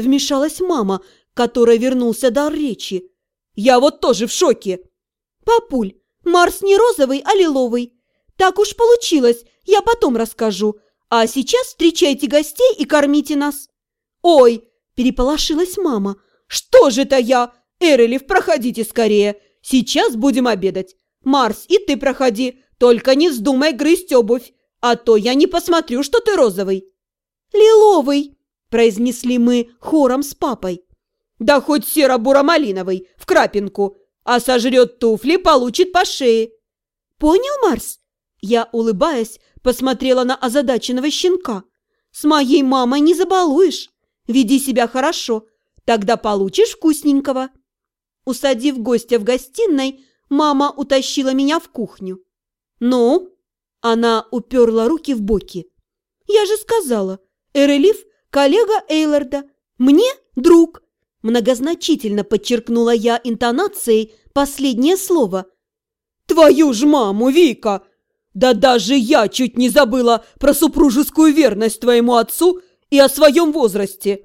вмешалась мама, которая вернулся дар речи. «Я вот тоже в шоке!» «Папуль, Марс не розовый, а лиловый. Так уж получилось, я потом расскажу. А сейчас встречайте гостей и кормите нас». «Ой!» – переполошилась мама. «Что же это я? Эрелев, проходите скорее. Сейчас будем обедать. Марс, и ты проходи. Только не вздумай грызть обувь, а то я не посмотрю, что ты розовый». «Лиловый!» – произнесли мы хором с папой. «Да хоть серо-буро-малиновый, в крапинку, а сожрет туфли, получит по шее». «Понял, Марс?» Я, улыбаясь, посмотрела на озадаченного щенка. «С моей мамой не забалуешь. Веди себя хорошо, тогда получишь вкусненького». Усадив гостя в гостиной, мама утащила меня в кухню. «Ну?» Она уперла руки в боки. «Я же сказала, Эрелиф – коллега Эйларда, мне – друг». Многозначительно подчеркнула я интонацией последнее слово. «Твою ж маму, Вика! Да даже я чуть не забыла про супружескую верность твоему отцу и о своем возрасте!»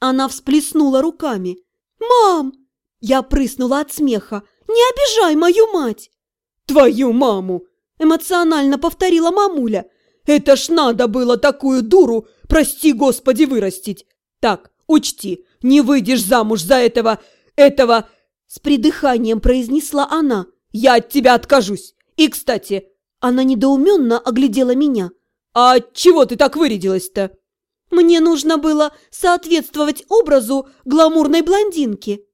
Она всплеснула руками. «Мам!» Я прыснула от смеха. «Не обижай мою мать!» «Твою маму!» Эмоционально повторила мамуля. «Это ж надо было такую дуру, прости господи, вырастить! Так, учти, не выйдешь замуж за этого... этого...» С придыханием произнесла она. «Я от тебя откажусь! И, кстати...» Она недоуменно оглядела меня. «А чего ты так вырядилась-то?» «Мне нужно было соответствовать образу гламурной блондинки».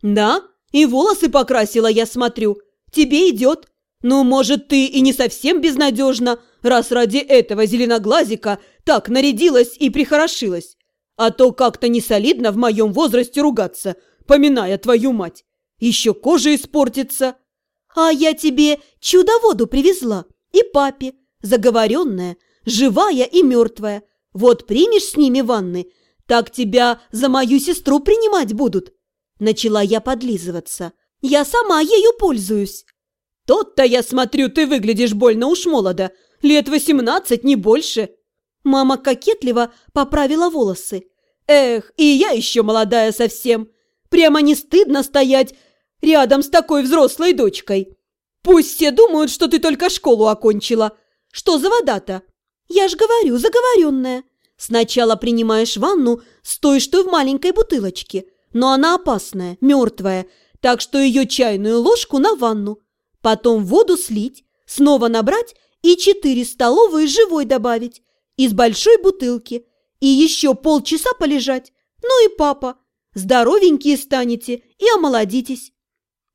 «Да? И волосы покрасила, я смотрю. Тебе идет. Ну, может, ты и не совсем безнадежна, раз ради этого зеленоглазика так нарядилась и прихорошилась. А то как-то не солидно в моем возрасте ругаться, поминая твою мать. Еще кожа испортится. А я тебе чудо-воду привезла. И папе. Заговоренная, живая и мертвая. Вот примешь с ними ванны, так тебя за мою сестру принимать будут. Начала я подлизываться. Я сама ею пользуюсь. Тот-то, я смотрю, ты выглядишь больно уж молодо. Лет восемнадцать, не больше. Мама кокетливо поправила волосы. Эх, и я еще молодая совсем. Прямо не стыдно стоять рядом с такой взрослой дочкой. Пусть все думают, что ты только школу окончила. Что за вода-то? Я ж говорю, заговоренная. Сначала принимаешь ванну с той, что в маленькой бутылочке, но она опасная, мертвая, так что ее чайную ложку на ванну. Потом воду слить, снова набрать и четыре столовые живой добавить из большой бутылки и еще полчаса полежать. Ну и папа, здоровенькие станете и омолодитесь.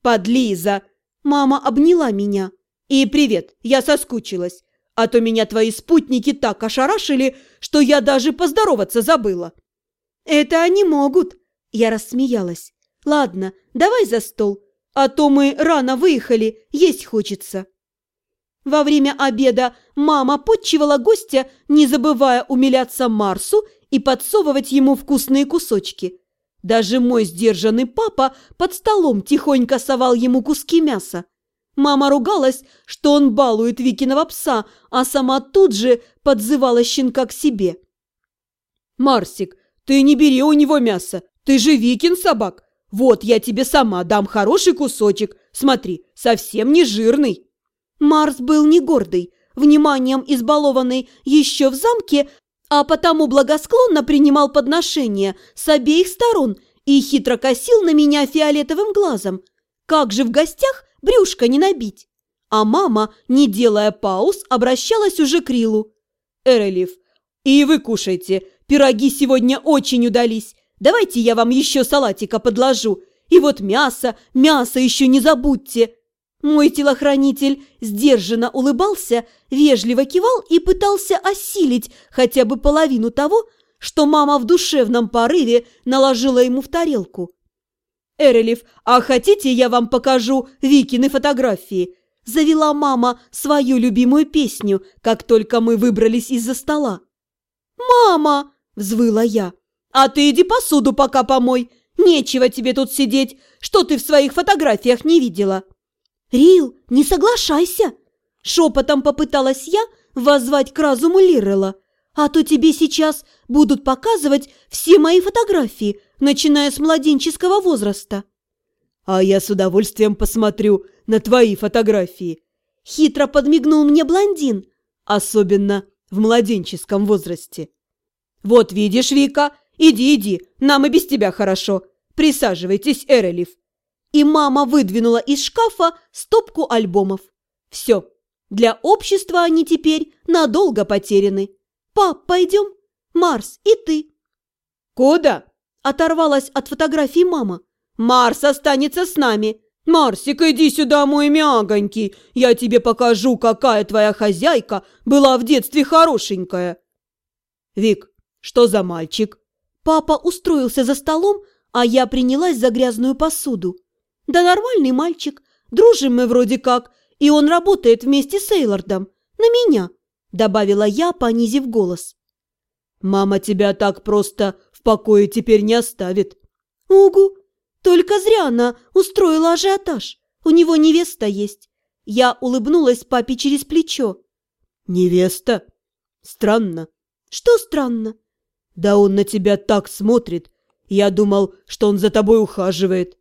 Подлиза! Мама обняла меня. И привет, я соскучилась. А то меня твои спутники так ошарашили, что я даже поздороваться забыла. Это они могут, я рассмеялась. Ладно, давай за стол, а то мы рано выехали, есть хочется. Во время обеда мама подчивала гостя, не забывая умиляться Марсу и подсовывать ему вкусные кусочки. Даже мой сдержанный папа под столом тихонько совал ему куски мяса. Мама ругалась, что он балует Викиного пса, а сама тут же подзывала щенка к себе. «Марсик, ты не бери у него мясо, ты же Викин собак. Вот я тебе сама дам хороший кусочек, смотри, совсем не жирный». Марс был не гордый, вниманием избалованный еще в замке, а потому благосклонно принимал подношения с обеих сторон и хитро косил на меня фиолетовым глазом. Как же в гостях брюшко не набить? А мама, не делая пауз, обращалась уже к Рилу. «Эрелев, и вы кушайте, пироги сегодня очень удались. Давайте я вам еще салатика подложу. И вот мясо, мясо еще не забудьте!» Мой телохранитель сдержанно улыбался, вежливо кивал и пытался осилить хотя бы половину того, что мама в душевном порыве наложила ему в тарелку. «Эрелев, а хотите, я вам покажу Викины фотографии?» Завела мама свою любимую песню, как только мы выбрались из-за стола. «Мама!» – взвыла я. «А ты иди посуду пока помой. Нечего тебе тут сидеть. Что ты в своих фотографиях не видела?» «Рил, не соглашайся!» Шепотом попыталась я воззвать к разуму Лиррелла. А то тебе сейчас будут показывать все мои фотографии, начиная с младенческого возраста. А я с удовольствием посмотрю на твои фотографии. Хитро подмигнул мне блондин. Особенно в младенческом возрасте. Вот видишь, Вика, иди, иди, нам и без тебя хорошо. Присаживайтесь, Эрелев. И мама выдвинула из шкафа стопку альбомов. Все, для общества они теперь надолго потеряны. Пап, пойдем? Марс, и ты. Куда? Оторвалась от фотографии мама. Марс останется с нами. Марсик, иди сюда, мой мягонький. Я тебе покажу, какая твоя хозяйка была в детстве хорошенькая. Вик, что за мальчик? Папа устроился за столом, а я принялась за грязную посуду. Да нормальный мальчик. Дружим мы вроде как, и он работает вместе с Эйлордом. На меня, добавила я, понизив голос. Мама тебя так просто в покое теперь не оставит. Угу, только зря она устроила ажиотаж. У него невеста есть. Я улыбнулась папе через плечо. Невеста? Странно. Что странно? Да он на тебя так смотрит. Я думал, что он за тобой ухаживает.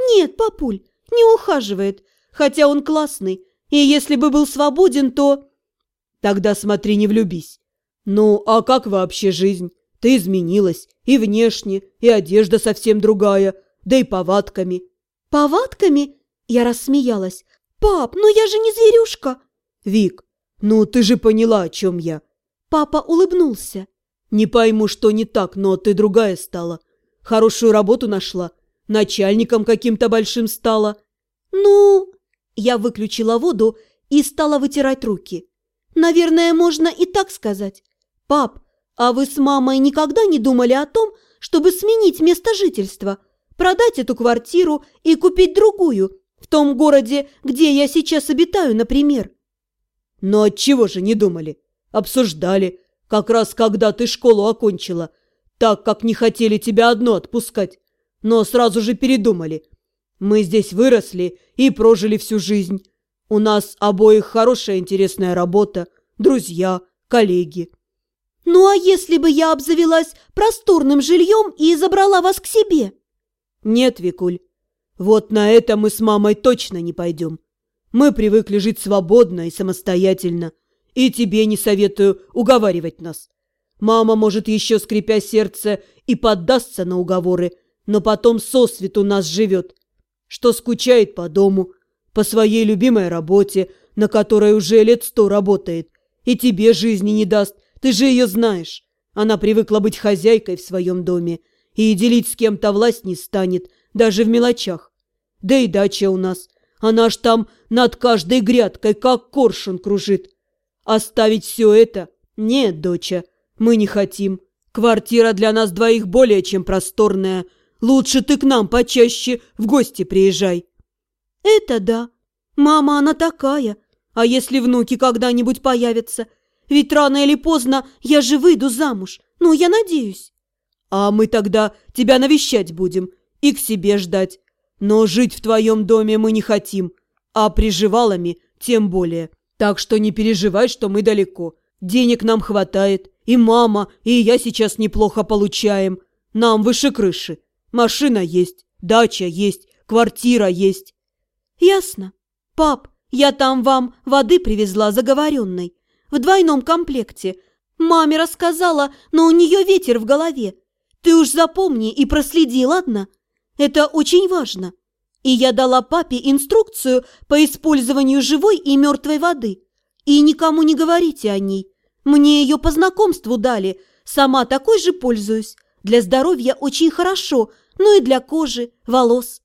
Нет, папуль, не ухаживает. Хотя он классный. И если бы был свободен, то... Тогда смотри, не влюбись. Ну, а как вообще жизнь? Ты изменилась. И внешне, и одежда совсем другая да и повадками. Повадками? Я рассмеялась. Пап, ну я же не зверюшка. Вик, ну ты же поняла, о чем я. Папа улыбнулся. Не пойму, что не так, но ты другая стала. Хорошую работу нашла. Начальником каким-то большим стала. Ну... Я выключила воду и стала вытирать руки. Наверное, можно и так сказать. Пап, а вы с мамой никогда не думали о том, чтобы сменить место жительства? продать эту квартиру и купить другую, в том городе, где я сейчас обитаю, например. Но от чего же не думали? Обсуждали, как раз когда ты школу окончила, так как не хотели тебя одно отпускать, но сразу же передумали. Мы здесь выросли и прожили всю жизнь. У нас обоих хорошая интересная работа, друзья, коллеги. Ну а если бы я обзавелась просторным жильем и забрала вас к себе? «Нет, Викуль, вот на это мы с мамой точно не пойдем. Мы привыкли жить свободно и самостоятельно, и тебе не советую уговаривать нас. Мама может еще, скрипя сердце, и поддастся на уговоры, но потом сосвету нас живет, что скучает по дому, по своей любимой работе, на которой уже лет сто работает, и тебе жизни не даст, ты же ее знаешь. Она привыкла быть хозяйкой в своем доме, и делить с кем-то власть не станет, даже в мелочах. Да и дача у нас. Она ж там над каждой грядкой, как коршун кружит. Оставить все это? Нет, доча, мы не хотим. Квартира для нас двоих более чем просторная. Лучше ты к нам почаще в гости приезжай. Это да. Мама она такая. А если внуки когда-нибудь появятся? Ведь рано или поздно я же выйду замуж. Ну, я надеюсь. А мы тогда тебя навещать будем и к себе ждать. Но жить в твоем доме мы не хотим, а приживалами тем более. Так что не переживай, что мы далеко. Денег нам хватает, и мама, и я сейчас неплохо получаем. Нам выше крыши. Машина есть, дача есть, квартира есть. Ясно. Пап, я там вам воды привезла заговоренной. В двойном комплекте. Маме рассказала, но у нее ветер в голове. Ты уж запомни и проследи, ладно? Это очень важно. И я дала папе инструкцию по использованию живой и мертвой воды. И никому не говорите о ней. Мне ее по знакомству дали. Сама такой же пользуюсь. Для здоровья очень хорошо, ну и для кожи, волос.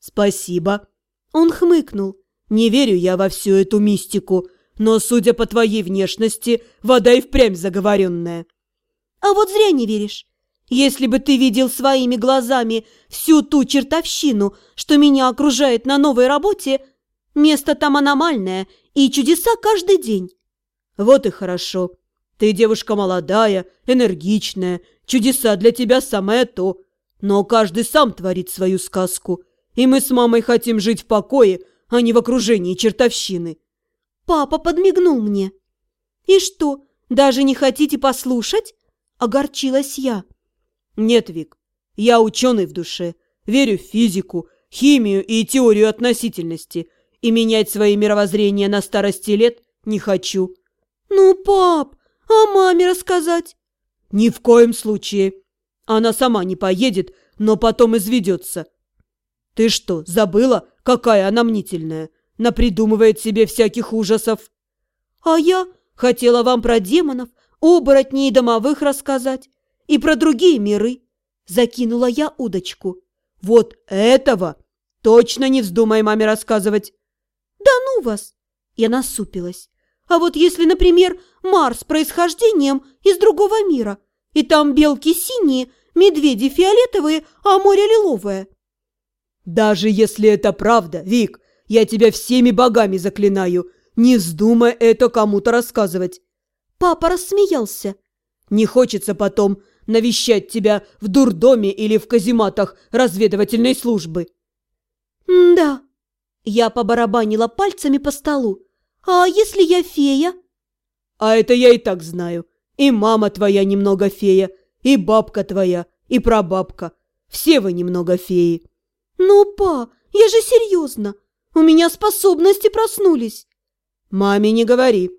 Спасибо. Он хмыкнул. Не верю я во всю эту мистику, но, судя по твоей внешности, вода и впрямь заговоренная. А вот зря не веришь. Если бы ты видел своими глазами всю ту чертовщину, что меня окружает на новой работе, место там аномальное и чудеса каждый день. Вот и хорошо. Ты девушка молодая, энергичная, чудеса для тебя самое то. Но каждый сам творит свою сказку, и мы с мамой хотим жить в покое, а не в окружении чертовщины. Папа подмигнул мне. И что, Даже не хотите послушать?» – огорчилась я. «Нет, Вик, я ученый в душе, верю в физику, химию и теорию относительности, и менять свои мировоззрения на старости лет не хочу». «Ну, пап, а маме рассказать?» «Ни в коем случае. Она сама не поедет, но потом изведется. Ты что, забыла, какая она мнительная? Напридумывает себе всяких ужасов». «А я хотела вам про демонов, оборотней домовых рассказать, и про другие миры». Закинула я удочку. «Вот этого точно не вздумай маме рассказывать!» «Да ну вас!» Я насупилась. «А вот если, например, Марс происхождением из другого мира, и там белки синие, медведи фиолетовые, а море лиловое?» «Даже если это правда, Вик, я тебя всеми богами заклинаю, не вздумай это кому-то рассказывать!» Папа рассмеялся. «Не хочется потом навещать тебя в дурдоме или в казематах разведывательной службы». «Да». Я побарабанила пальцами по столу. «А если я фея?» «А это я и так знаю. И мама твоя немного фея, и бабка твоя, и прабабка. Все вы немного феи». «Ну, па, я же серьезно. У меня способности проснулись». «Маме не говори».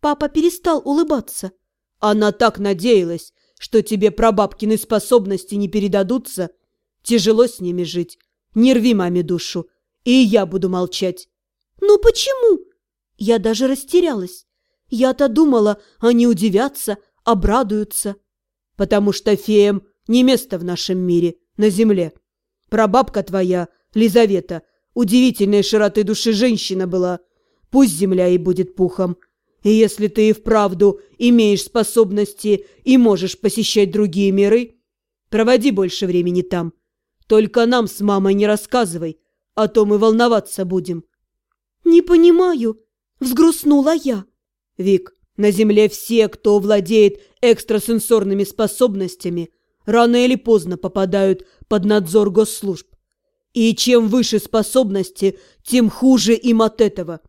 Папа перестал улыбаться. Она так надеялась, что тебе прабабкины способности не передадутся. Тяжело с ними жить. Не рви маме душу, и я буду молчать. «Ну почему?» Я даже растерялась. Я-то думала, они удивятся, обрадуются. Потому что феям не место в нашем мире, на земле. Прабабка твоя, Лизавета, удивительной широты души женщина была. Пусть земля и будет пухом, и если ты и вправду имеешь способности и можешь посещать другие миры, проводи больше времени там. Только нам с мамой не рассказывай, а то мы волноваться будем». «Не понимаю», — взгрустнула я. «Вик, на Земле все, кто владеет экстрасенсорными способностями, рано или поздно попадают под надзор госслужб. И чем выше способности, тем хуже им от этого».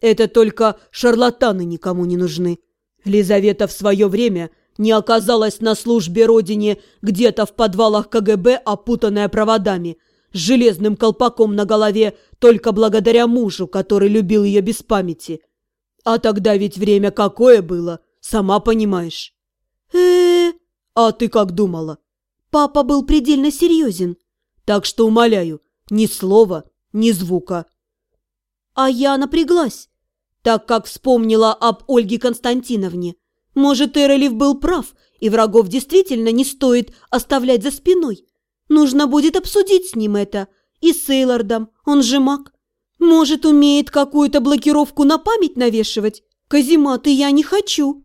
Это только шарлатаны никому не нужны. Лизавета в свое время не оказалась на службе родине где-то в подвалах КГБ, опутанная проводами, с железным колпаком на голове только благодаря мужу, который любил ее без памяти. А тогда ведь время какое было, сама понимаешь. э А ты как думала? Папа был предельно серьезен. Так что умоляю, ни слова, ни звука. А я напряглась так как вспомнила об Ольге Константиновне. Может, Эролев был прав, и врагов действительно не стоит оставлять за спиной. Нужно будет обсудить с ним это. И с Эйлордом, он же маг. Может, умеет какую-то блокировку на память навешивать? Казематы я не хочу.